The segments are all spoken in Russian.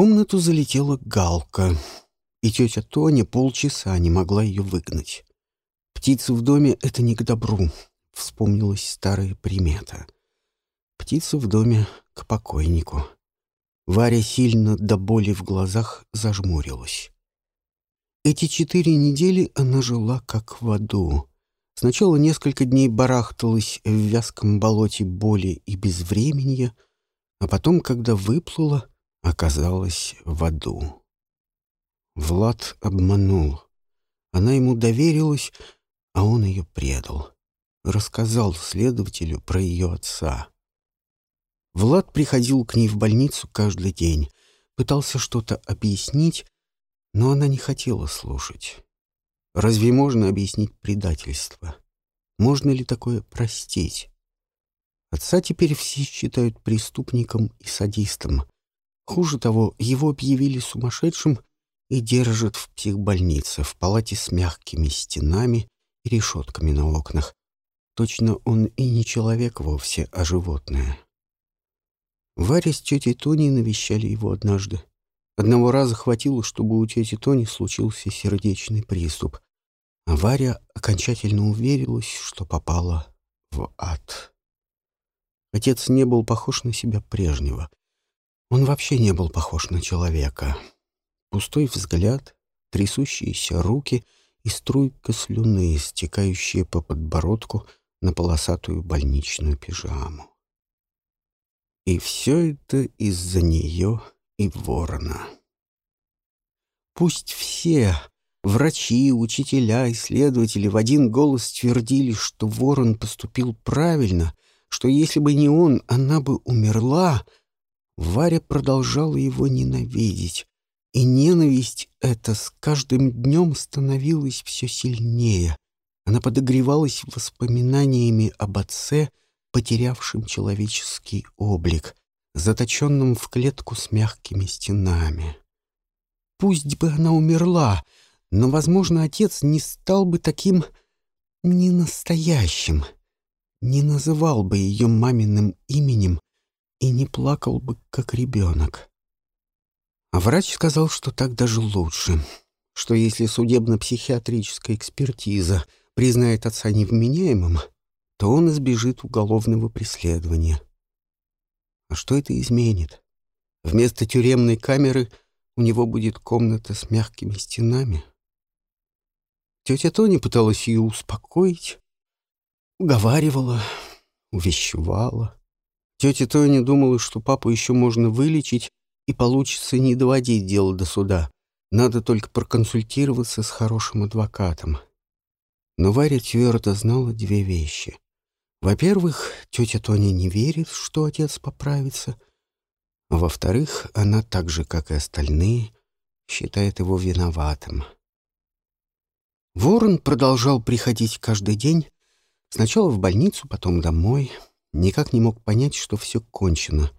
комнату залетела галка, и тетя Тоня полчаса не могла ее выгнать. «Птицы в доме — это не к добру», — вспомнилась старая примета. «Птица в доме к покойнику». Варя сильно до боли в глазах зажмурилась. Эти четыре недели она жила как в аду. Сначала несколько дней барахталась в вязком болоте боли и безвременья, а потом, когда выплыла, оказалась в аду. Влад обманул. Она ему доверилась, а он ее предал. Рассказал следователю про ее отца. Влад приходил к ней в больницу каждый день, пытался что-то объяснить, но она не хотела слушать. Разве можно объяснить предательство? Можно ли такое простить? Отца теперь все считают преступником и садистом. Хуже того, его объявили сумасшедшим и держат в психбольнице, в палате с мягкими стенами и решетками на окнах. Точно он и не человек вовсе, а животное. Варя с тетей Тони навещали его однажды. Одного раза хватило, чтобы у тети Тони случился сердечный приступ, а Варя окончательно уверилась, что попала в ад. Отец не был похож на себя прежнего. Он вообще не был похож на человека. Пустой взгляд, трясущиеся руки и струйка слюны, стекающая по подбородку на полосатую больничную пижаму. И все это из-за нее и ворона. Пусть все, врачи, учителя, исследователи в один голос твердили, что ворон поступил правильно, что если бы не он, она бы умерла, Варя продолжала его ненавидеть, и ненависть эта с каждым днем становилась все сильнее. Она подогревалась воспоминаниями об отце, потерявшем человеческий облик, заточенном в клетку с мягкими стенами. Пусть бы она умерла, но, возможно, отец не стал бы таким ненастоящим, не называл бы ее маминым именем и не плакал бы, как ребенок. А врач сказал, что так даже лучше, что если судебно-психиатрическая экспертиза признает отца невменяемым, то он избежит уголовного преследования. А что это изменит? Вместо тюремной камеры у него будет комната с мягкими стенами. Тетя Тони пыталась ее успокоить, уговаривала, увещевала. Тетя Тоня думала, что папу еще можно вылечить, и получится не доводить дело до суда. Надо только проконсультироваться с хорошим адвокатом. Но Варя твердо знала две вещи. Во-первых, тетя Тоня не верит, что отец поправится. Во-вторых, она так же, как и остальные, считает его виноватым. Ворон продолжал приходить каждый день, сначала в больницу, потом домой — никак не мог понять, что все кончено,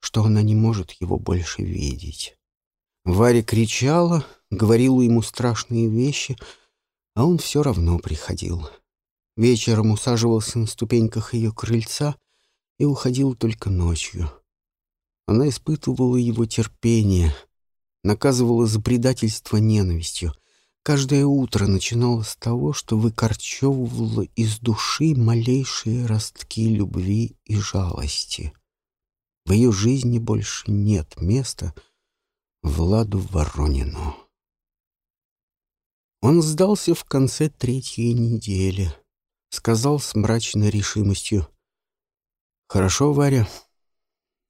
что она не может его больше видеть. Варя кричала, говорила ему страшные вещи, а он все равно приходил. Вечером усаживался на ступеньках ее крыльца и уходил только ночью. Она испытывала его терпение, наказывала за предательство ненавистью — Каждое утро начинало с того, что выкорчевывало из души малейшие ростки любви и жалости. В ее жизни больше нет места Владу Воронину. Он сдался в конце третьей недели. Сказал с мрачной решимостью. «Хорошо, Варя,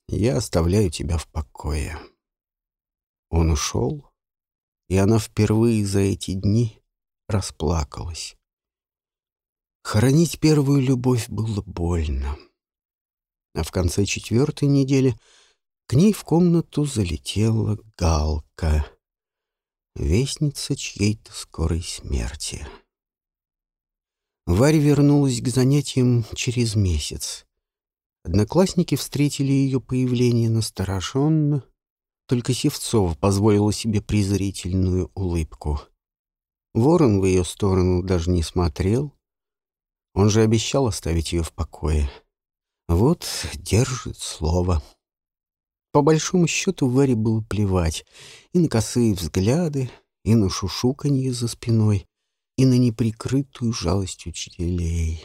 я оставляю тебя в покое». Он ушел, и она впервые за эти дни расплакалась. Хоронить первую любовь было больно. А в конце четвертой недели к ней в комнату залетела галка, вестница чьей-то скорой смерти. Варя вернулась к занятиям через месяц. Одноклассники встретили ее появление настороженно, только Севцова позволила себе презрительную улыбку. Ворон в ее сторону даже не смотрел. Он же обещал оставить ее в покое. Вот держит слово. По большому счету Варе было плевать и на косые взгляды, и на шушуканье за спиной, и на неприкрытую жалость учителей.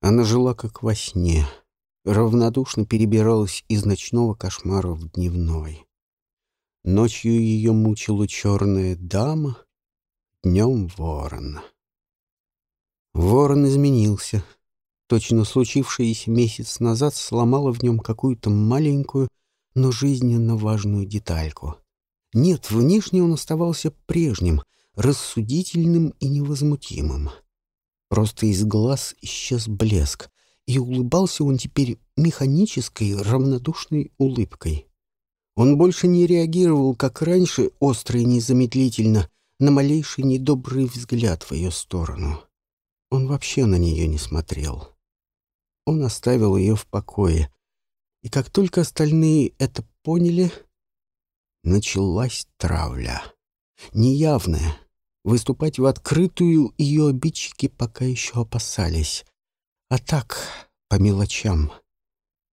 Она жила как во сне, равнодушно перебиралась из ночного кошмара в дневной. Ночью ее мучила черная дама, днем ворон. Ворон изменился. Точно случившееся месяц назад сломало в нем какую-то маленькую, но жизненно важную детальку. Нет, внешне он оставался прежним, рассудительным и невозмутимым. Просто из глаз исчез блеск, и улыбался он теперь механической, равнодушной улыбкой. Он больше не реагировал, как раньше, остро и незамедлительно, на малейший недобрый взгляд в ее сторону. Он вообще на нее не смотрел. Он оставил ее в покое. И как только остальные это поняли, началась травля. Неявная. Выступать в открытую ее обидчики пока еще опасались. А так, по мелочам.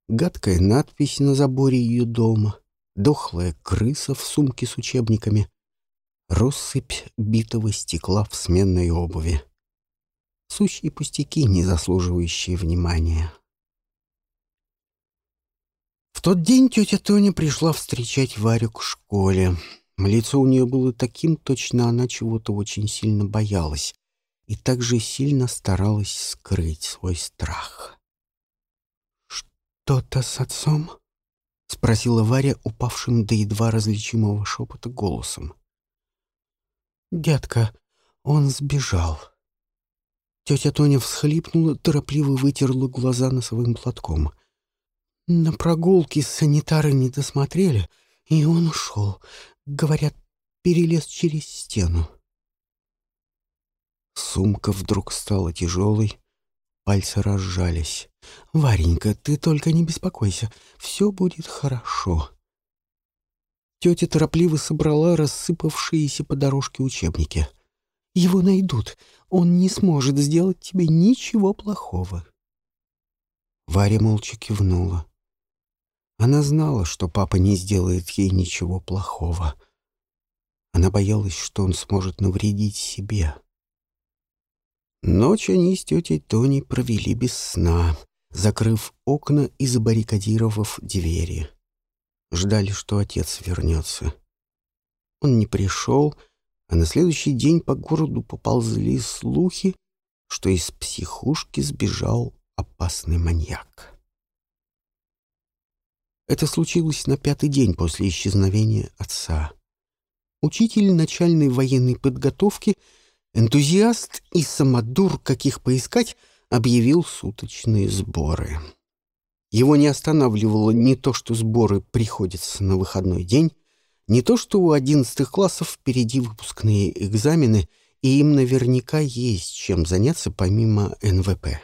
Гадкая надпись на заборе ее дома, дохлая крыса в сумке с учебниками, россыпь битого стекла в сменной обуви. Сущие пустяки, не заслуживающие внимания. В тот день тетя Тоня пришла встречать Варю к школе. Лицо у нее было таким, точно она чего-то очень сильно боялась и также сильно старалась скрыть свой страх. «Что-то с отцом?» — спросила Варя упавшим до едва различимого шепота голосом. «Дядка, он сбежал». Тетя Тоня всхлипнула, торопливо вытерла глаза носовым платком. На прогулке санитары не досмотрели, и он ушел. Говорят, перелез через стену. Сумка вдруг стала тяжелой, пальцы разжались. «Варенька, ты только не беспокойся, все будет хорошо». Тетя торопливо собрала рассыпавшиеся по дорожке учебники. «Его найдут, он не сможет сделать тебе ничего плохого». Варя молча кивнула. Она знала, что папа не сделает ей ничего плохого. Она боялась, что он сможет навредить себе. Ночь они с тетей Тони провели без сна, закрыв окна и забаррикадировав двери. Ждали, что отец вернется. Он не пришел, а на следующий день по городу поползли слухи, что из психушки сбежал опасный маньяк. Это случилось на пятый день после исчезновения отца. Учитель начальной военной подготовки, энтузиаст и самодур, каких поискать, объявил суточные сборы. Его не останавливало ни то, что сборы приходятся на выходной день, не то, что у одиннадцатых классов впереди выпускные экзамены, и им наверняка есть чем заняться помимо НВП.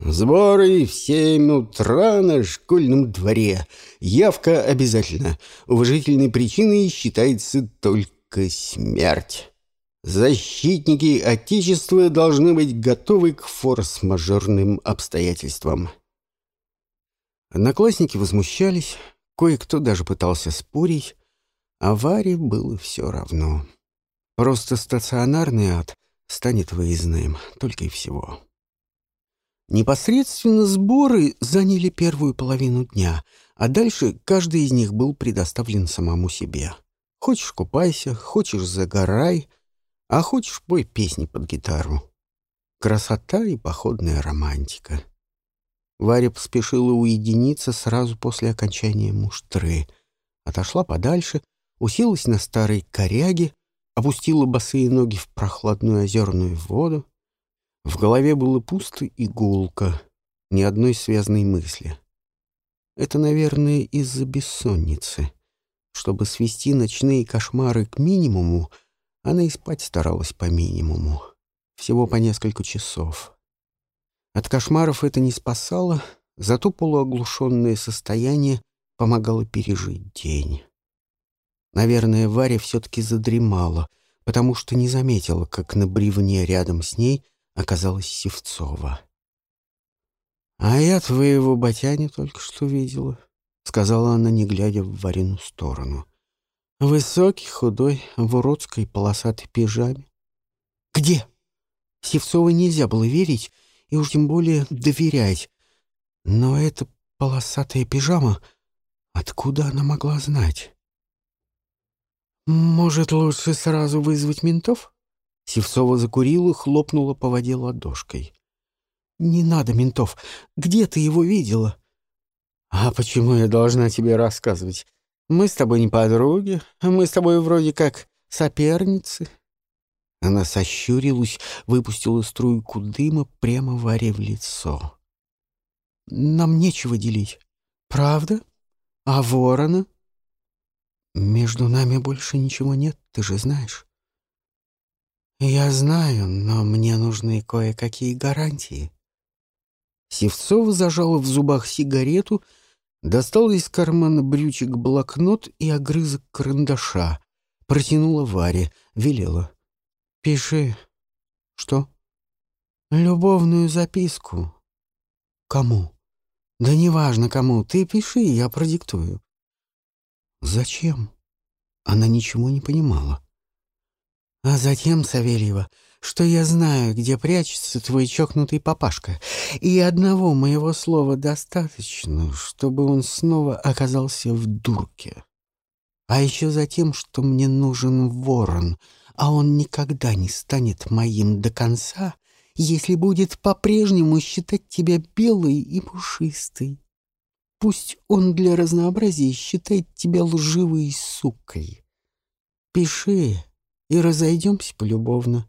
«Сборы в семь утра на школьном дворе. Явка обязательно. Уважительной причиной считается только смерть. Защитники Отечества должны быть готовы к форс-мажорным обстоятельствам». Одноклассники возмущались, Кое-кто даже пытался спорить, а Варе было все равно. Просто стационарный ад станет выездным, только и всего. Непосредственно сборы заняли первую половину дня, а дальше каждый из них был предоставлен самому себе. Хочешь — купайся, хочешь — загорай, а хочешь — пой песни под гитару. Красота и походная романтика. Варя поспешила уединиться сразу после окончания муштры. Отошла подальше, уселась на старой коряге, опустила босые ноги в прохладную озерную воду. В голове было пусто и гулко, ни одной связной мысли. Это, наверное, из-за бессонницы. Чтобы свести ночные кошмары к минимуму, она и спать старалась по минимуму. Всего по несколько часов. От кошмаров это не спасало, зато полуоглушенное состояние помогало пережить день. Наверное, Варя все-таки задремала, потому что не заметила, как на бревне рядом с ней оказалась Севцова. «А я твоего батяня только что видела», — сказала она, не глядя в Варину сторону. «Высокий, худой, в уродской полосатой пижаме». «Где?» Севцовой нельзя было верить и уж тем более доверять. Но эта полосатая пижама, откуда она могла знать? «Может, лучше сразу вызвать ментов?» Севцова закурила, хлопнула по воде ладошкой. «Не надо ментов. Где ты его видела?» «А почему я должна тебе рассказывать? Мы с тобой не подруги, мы с тобой вроде как соперницы». Она сощурилась, выпустила струйку дыма прямо Варе в лицо. «Нам нечего делить. Правда? А ворона?» «Между нами больше ничего нет, ты же знаешь». «Я знаю, но мне нужны кое-какие гарантии». Севцова зажала в зубах сигарету, достала из кармана брючек блокнот и огрызок карандаша, протянула Варе, велела. «Пиши». «Что?» «Любовную записку». «Кому?» «Да неважно кому. Ты пиши, я продиктую». «Зачем?» Она ничего не понимала. «А затем, Савельева, что я знаю, где прячется твой чокнутый папашка, и одного моего слова достаточно, чтобы он снова оказался в дурке. А еще за тем, что мне нужен ворон, а он никогда не станет моим до конца, если будет по-прежнему считать тебя белой и пушистой. Пусть он для разнообразия считает тебя лживой сукой. Пиши и разойдемся полюбовно.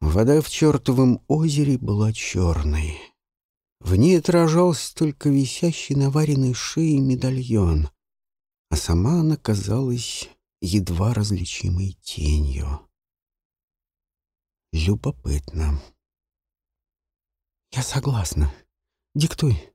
Вода в чертовом озере была черной. В ней отражался только висящий на вареной шее медальон, а сама она казалась едва различимой тенью. Любопытно. «Я согласна», Диктуй.